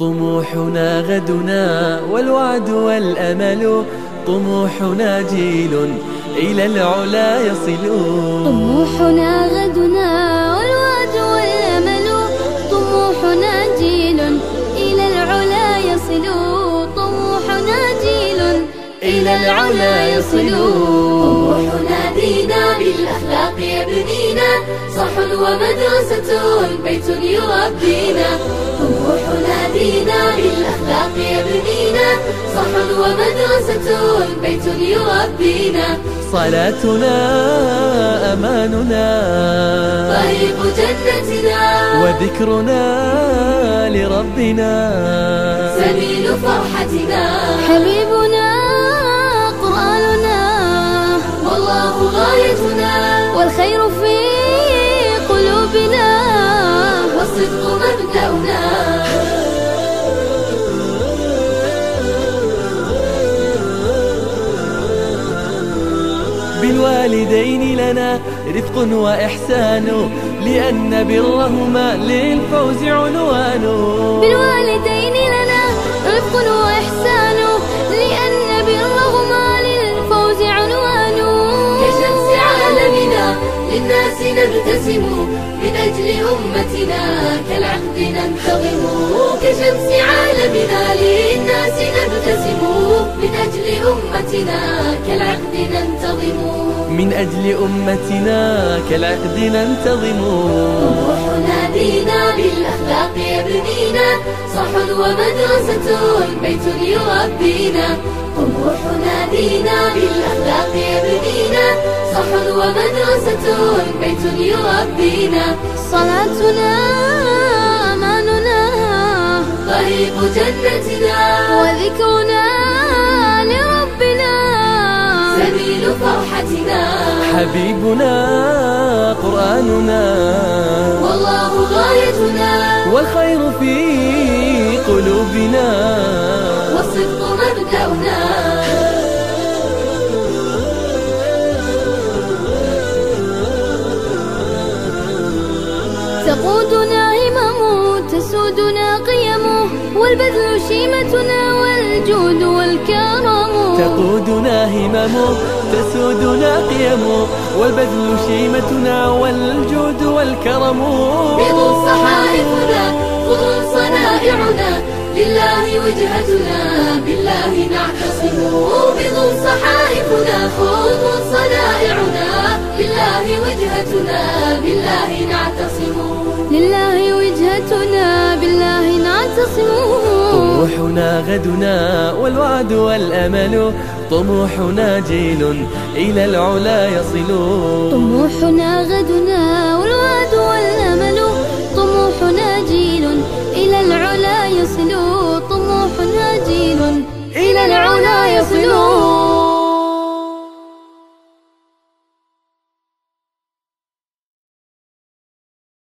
طموحنا غدنا والوعد والأمل طموحنا جيل إلى العلا يصل. طموحنا غدنا والوعد والأمل طموحنا جيل إلى العلا يصل. طموحنا جيل إلى العلا يصل. طموحنا دينا بالأخلاق يبنينا صح ومدرسة بيت يربينا طموحنا دينا بالأخلاق يبنينا. صح ومدرسة بيت يربينا صلاتنا أماننا. طريق جنتنا. وذكرنا لربنا. سبيل فرحتنا. حبيبنا. بالوالدين لنا رفق وإحسان لأن برهما للفوز عنوان. بالوالدين لنا رفق وإحسان لأن برهما للفوز عنوان. كشمس عالمنا للناس نبتسم من أجل أمتنا كالعقد ننتظم. كشمس عالمنا للناس نبتسم من أجل أمتنا كالعقد ننتظم. من أجل أمتنا كالعقد ننتظم. طموحنا دينا بالأخلاق يبنينا صح ومدرسة بيت يربينا طموحنا دينا بالأخلاق يبنينا صح ومدرسة بيت يربينا صلاتنا أماننا. طريق جنتنا. وذكرنا حبيبنا قرآننا. والله غايتنا. والخير في قلوبنا. تقودنا همم تسودنا قيم والبذل شيمتنا والجود والكرم. بيض صحائفنا خضر صنائعنا لله وجهتنا بالله نعتصم. بيض صحائفنا خضر صنائعنا لله وجهتنا بالله نعتصم. لله وجهتنا بالله نعتصم. طموحنا غدنا والوعد والأمل طموحنا جيل إلى العلا يصل. طموحنا غدنا والوعد والأمل